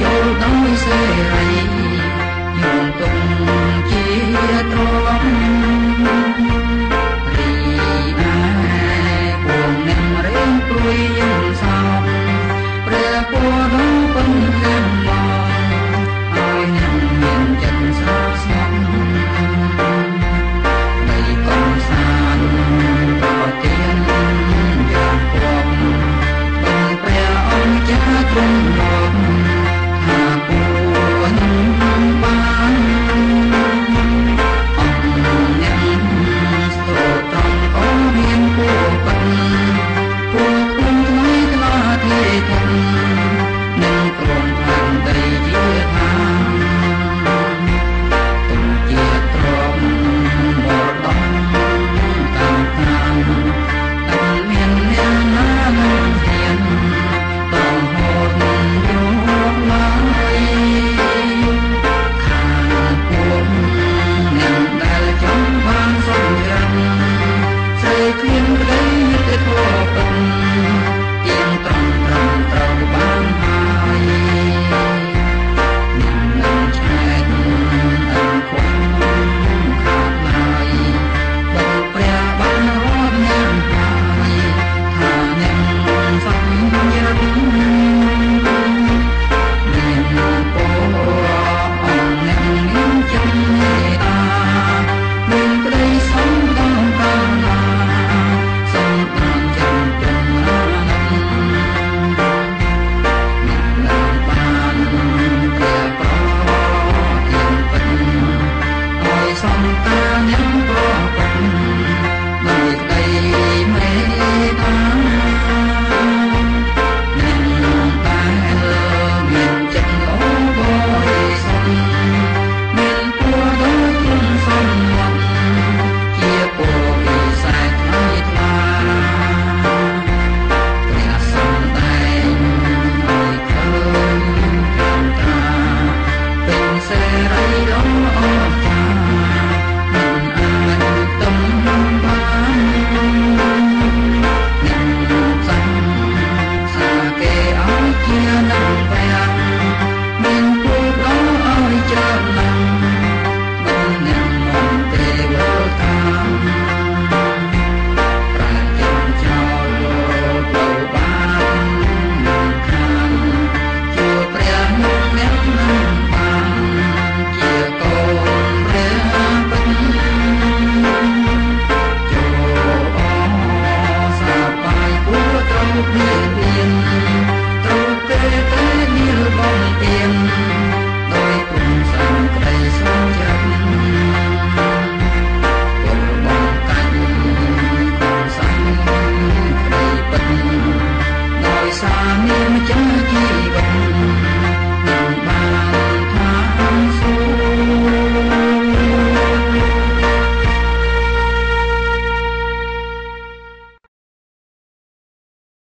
ចូលដោយសេរីយំទុំជាទ្រព្យ